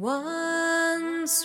Once